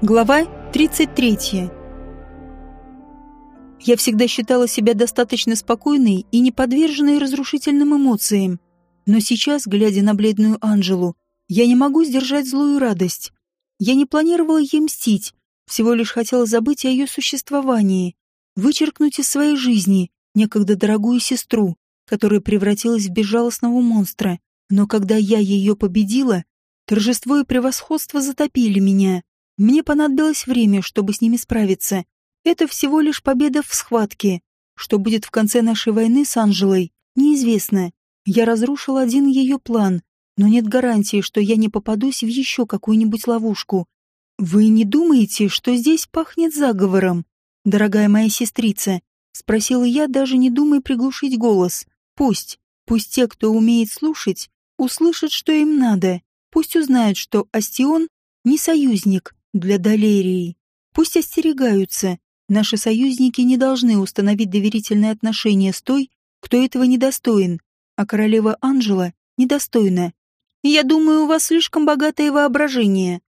Глава 33. Я всегда считала себя достаточно спокойной и не подверженной разрушительным эмоциям. Но сейчас, глядя на бледную Анжелу, я не могу сдержать злую радость. Я не планировала ей мстить, всего лишь хотела забыть о ее существовании, вычеркнуть из своей жизни некогда дорогую сестру, которая превратилась в безжалостного монстра. Но когда я ее победила, торжество и превосходство затопили меня. Мне понадобилось время, чтобы с ними справиться. Это всего лишь победа в схватке. Что будет в конце нашей войны с Анжелой, неизвестно. Я разрушил один ее план, но нет гарантии, что я не попадусь в еще какую-нибудь ловушку. Вы не думаете, что здесь пахнет заговором, дорогая моя сестрица? Спросила я, даже не думая приглушить голос. Пусть, пусть те, кто умеет слушать, услышат, что им надо. Пусть узнают, что Астион не союзник, для Далерии. Пусть остерегаются. Наши союзники не должны установить доверительные отношения с той, кто этого недостоин, а королева Анжела недостойна. Я думаю, у вас слишком богатое воображение.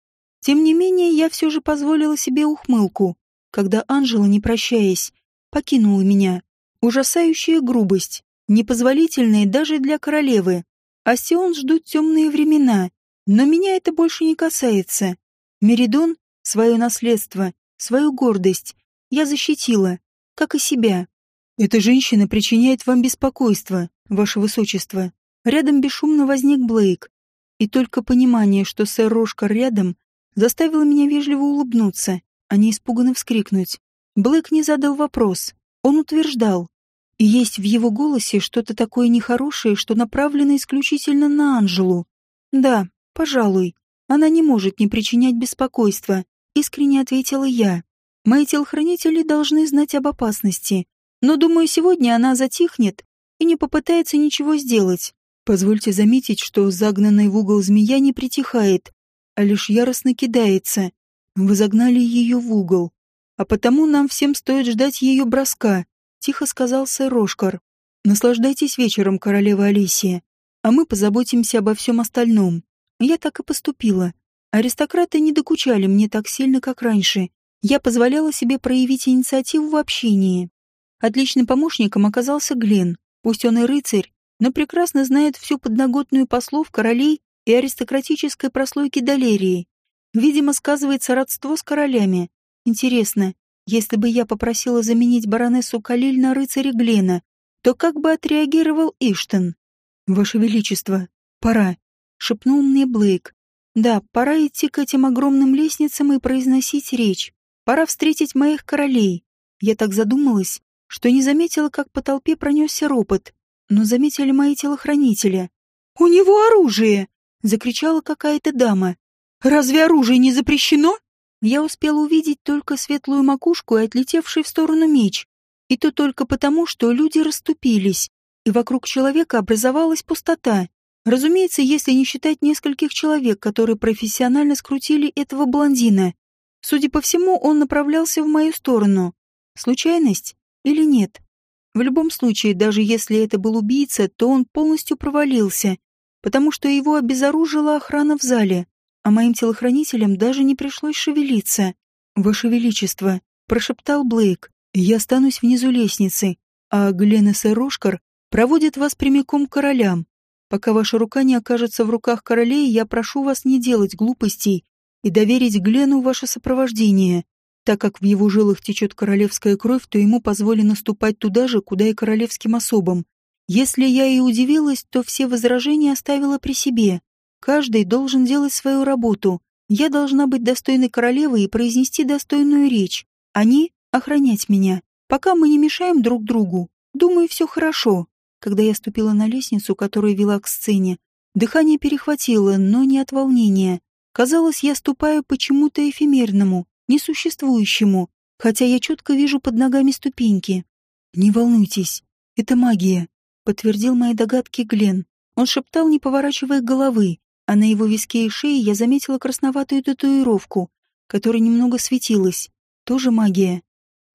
Тем не менее, я все же позволила себе ухмылку, когда Анжела, не прощаясь, покинула меня. Ужасающая грубость, непозволительная даже для королевы. Асион ждут темные времена, но меня это больше не касается. Меридон, свое наследство, свою гордость я защитила, как и себя. Эта женщина причиняет вам беспокойство, ваше высочество. Рядом бесшумно возник Блейк, и только понимание, что сэр Рошкар рядом, заставило меня вежливо улыбнуться, а не испуганно вскрикнуть. Блейк не задал вопрос, он утверждал. И есть в его голосе что-то такое нехорошее, что направлено исключительно на Анжелу. Да, пожалуй, она не может не причинять беспокойства, искренне ответила я. Мои телохранители должны знать об опасности, но, думаю, сегодня она затихнет и не попытается ничего сделать. Позвольте заметить, что загнанный в угол змея не притихает, а лишь яростно кидается. Вы загнали ее в угол, а потому нам всем стоит ждать ее броска, тихо сказал сэр Рошкар. Наслаждайтесь вечером, королева Алисия, а мы позаботимся обо всем остальном. Я так и поступила. Аристократы не докучали мне так сильно, как раньше. Я позволяла себе проявить инициативу в общении. Отличным помощником оказался Глен. Пусть он и рыцарь, но прекрасно знает всю подноготную послов, королей и аристократической прослойки Далерии. Видимо, сказывается родство с королями. Интересно, если бы я попросила заменить баронессу Калиль на рыцаря Глена, то как бы отреагировал Иштен? Ваше Величество, пора шепнул мне Блейк. Да, пора идти к этим огромным лестницам и произносить речь. Пора встретить моих королей. Я так задумалась, что не заметила, как по толпе пронесся ропот, но заметили мои телохранители. «У него оружие!» — закричала какая-то дама. «Разве оружие не запрещено?» Я успела увидеть только светлую макушку и отлетевший в сторону меч. И то только потому, что люди расступились, и вокруг человека образовалась пустота. Разумеется, если не считать нескольких человек, которые профессионально скрутили этого блондина. Судя по всему, он направлялся в мою сторону. Случайность или нет? В любом случае, даже если это был убийца, то он полностью провалился, потому что его обезоружила охрана в зале, а моим телохранителям даже не пришлось шевелиться. «Ваше Величество», — прошептал Блейк, — «я останусь внизу лестницы, а Гленнес и Рошкар проводят вас прямиком к королям. Пока ваша рука не окажется в руках королей, я прошу вас не делать глупостей и доверить Глену ваше сопровождение. Так как в его жилах течет королевская кровь, то ему позволено ступать туда же, куда и королевским особам. Если я и удивилась, то все возражения оставила при себе. Каждый должен делать свою работу. Я должна быть достойной королевы и произнести достойную речь. Они — охранять меня. Пока мы не мешаем друг другу, думаю, все хорошо. Когда я ступила на лестницу, которая вела к сцене, дыхание перехватило, но не от волнения. Казалось, я ступаю почему-то эфемерному, несуществующему, хотя я четко вижу под ногами ступеньки. «Не волнуйтесь, это магия», — подтвердил мои догадки Глен. Он шептал, не поворачивая головы, а на его виске и шее я заметила красноватую татуировку, которая немного светилась. Тоже магия.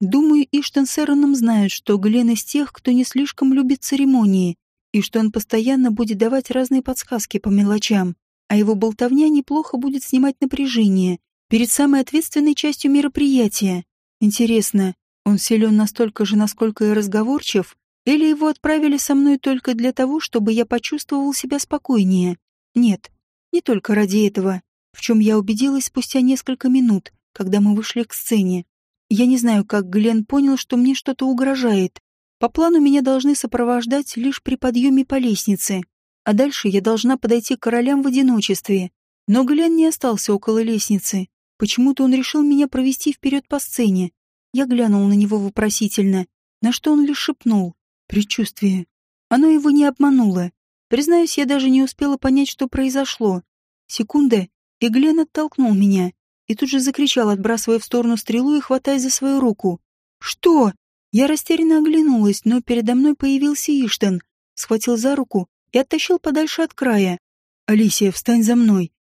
Думаю, Иштен с Эроном знают, что Глен из тех, кто не слишком любит церемонии, и что он постоянно будет давать разные подсказки по мелочам, а его болтовня неплохо будет снимать напряжение перед самой ответственной частью мероприятия. Интересно, он силен настолько же, насколько и разговорчив, или его отправили со мной только для того, чтобы я почувствовал себя спокойнее? Нет, не только ради этого, в чем я убедилась спустя несколько минут, когда мы вышли к сцене. Я не знаю, как Глен понял, что мне что-то угрожает. По плану меня должны сопровождать лишь при подъеме по лестнице, а дальше я должна подойти к королям в одиночестве. Но Глен не остался около лестницы. Почему-то он решил меня провести вперед по сцене. Я глянул на него вопросительно, на что он лишь шепнул. Предчувствие. Оно его не обмануло. Признаюсь, я даже не успела понять, что произошло. Секунда, и Глен оттолкнул меня, и тут же закричал, отбрасывая в сторону стрелу и хватая за свою руку. «Что?» Я растерянно оглянулась, но передо мной появился Иштен, схватил за руку и оттащил подальше от края. «Алисия, встань за мной!»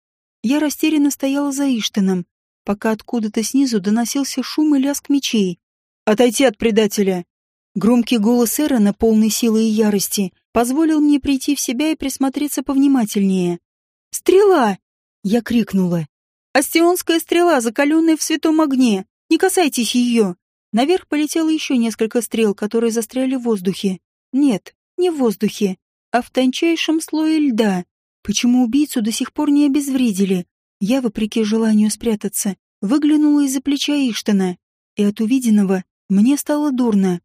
Я растерянно стояла за Иштеном, пока откуда-то снизу доносился шум и лязг мечей. «Отойти от предателя!» Громкий голос Эрона, полный силы и ярости, позволил мне прийти в себя и присмотреться повнимательнее. «Стрела!» — я крикнула. «Астионская стрела, закаленная в святом огне! Не касайтесь ее!» Наверх полетело еще несколько стрел, которые застряли в воздухе. Нет, не в воздухе, а в тончайшем слое льда. Почему убийцу до сих пор не обезвредили? Я, вопреки желанию спрятаться, выглянула из-за плеча Иштана, и от увиденного мне стало дурно.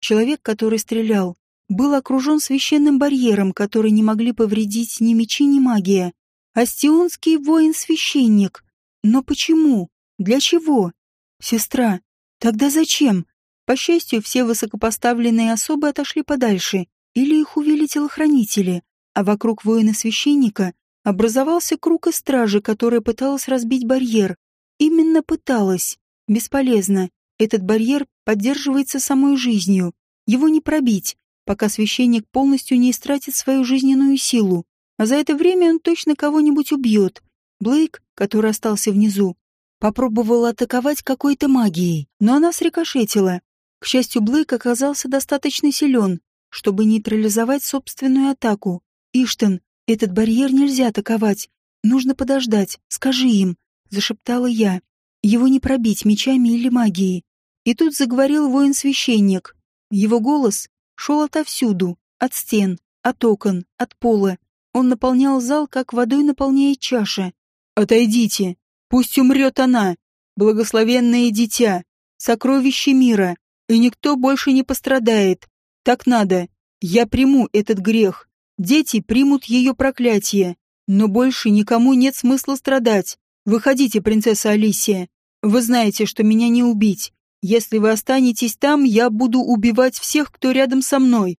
Человек, который стрелял, был окружен священным барьером, который не могли повредить ни мечи, ни магия. Астионский воин-священник. Но почему? Для чего? Сестра. Тогда зачем? По счастью, все высокопоставленные особы отошли подальше, или их увели телохранители, а вокруг воина-священника образовался круг из стражи, которая пыталась разбить барьер. Именно пыталась. Бесполезно. Этот барьер поддерживается самой жизнью. Его не пробить, пока священник полностью не истратит свою жизненную силу. А за это время он точно кого-нибудь убьет. Блейк, который остался внизу, попробовал атаковать какой-то магией, но она срикошетила. К счастью, Блейк оказался достаточно силен, чтобы нейтрализовать собственную атаку. «Иштен, этот барьер нельзя атаковать. Нужно подождать, скажи им», — зашептала я. Его не пробить мечами или магией. И тут заговорил воин-священник. Его голос шел отовсюду, от стен, от окон, от пола. Он наполнял зал, как водой наполняет чаша. «Отойдите! Пусть умрет она! Благословенное дитя! Сокровище мира! И никто больше не пострадает! Так надо! Я приму этот грех! Дети примут ее проклятие! Но больше никому нет смысла страдать! Выходите, принцесса Алисия! Вы знаете, что меня не убить. Если вы останетесь там, я буду убивать всех, кто рядом со мной.